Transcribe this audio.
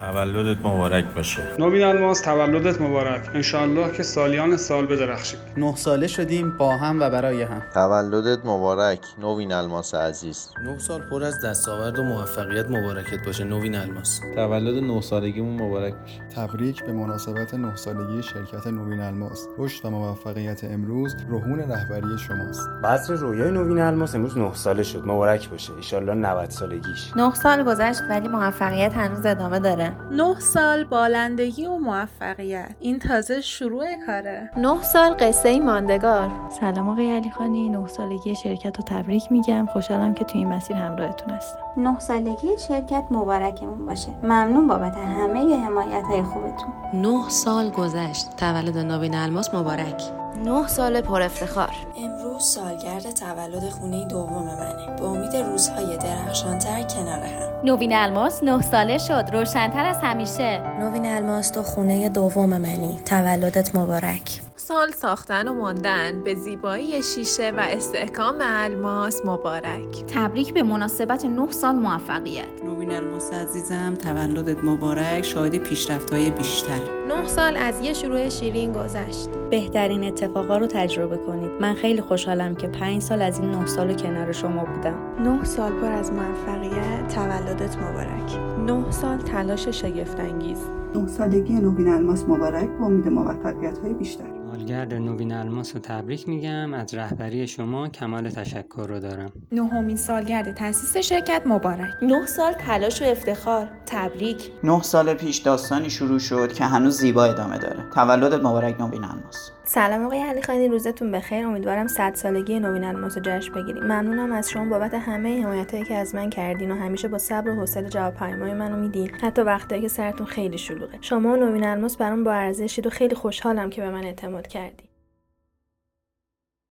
تولدت مبارک باشه. نوین الماس تولدت مبارک. انشالله که سالیان سال بدرخشید نه ساله شدیم با هم و برای هم. تولدت مبارک نوین الماس عزیز. نه سال پر از دستاورد و موفقیت مبارکت باشه نوین الماس. تولد نه سالگیمون مبارک باشه. تبریک به مناسبت نه سالگی شرکت نوین الماس. رشد و موفقیت امروز رهون رهبری شماست. بذر رویای نوین الماس امروز نه ساله شد مبارک باشه. ایشالله 90 سالگیش. نه سال گذشت ولی موفقیت هنوز ادامه داره. نه سال بالندگی و موفقیت. این تازه شروع کاره. نه سال قصه ماندگار. سلام آقای علی خانی. نه سالگی شرکت رو تبریک میگم. خوشحالم که توی این مسیر همراهتون هستم. نه سالگی شرکت مبارکمون باشه. ممنون بابت همه حمایت های خوبتون. نه سال گذشت. تولد نوین الماس مبارک. نه سال پر افتخار. امروز سالگرد تولد خونه دوم منه. به امید روزهای درخشانتر کنار هم. نوین الماس نه ساله شد. روشنتر از همیشه. نوین الماس تو خونه دوم منی. تولدت مبارک. سال ساختن و ماندن به زیبایی شیشه و استحکام الماس مبارک. تبریک به مناسبت نه سال موفقیت. نوین الماس عزیزم تولدت مبارک. شاهد پیشرفت‌های بیشتر. نه سال از یه شروع شیرین گذشت. بهترین اتفاقا رو تجربه کنید. من خیلی خوشحالم که پنج سال از این نه سال کنار شما بودم. نه سال پر از موفقیت. تولدت مبارک. نه سال تلاش شگفتانگیز. نه سالگی نوین الماس مبارک با امید موفقیت های بیشتر. سالگرد نوین الماس رو تبریک میگم. از رهبری شما کمال تشکر رو دارم. نهمین سالگرد تاسیس شرکت مبارک. نه سال تلاش و افتخار. تبریک. نه سال پیش داستانی شروع شد که هنوز زیبا ادامه داره. تولد مبارک نوین الماس. سلام آقای علی خانی روزتون بخیر. امیدوارم 100 سالگی نوین الماس جشن بگیریم. ممنونم از شما بابت همه حمایتایی که از من کردین و همیشه با صبر و حوصله جواب پیامهای منو میدین. حتی وقتی که سرتون خیلی شلوغه. شما و نوین الماس برام با ارزشید و خیلی خوشحالم که به من اعتماد کردی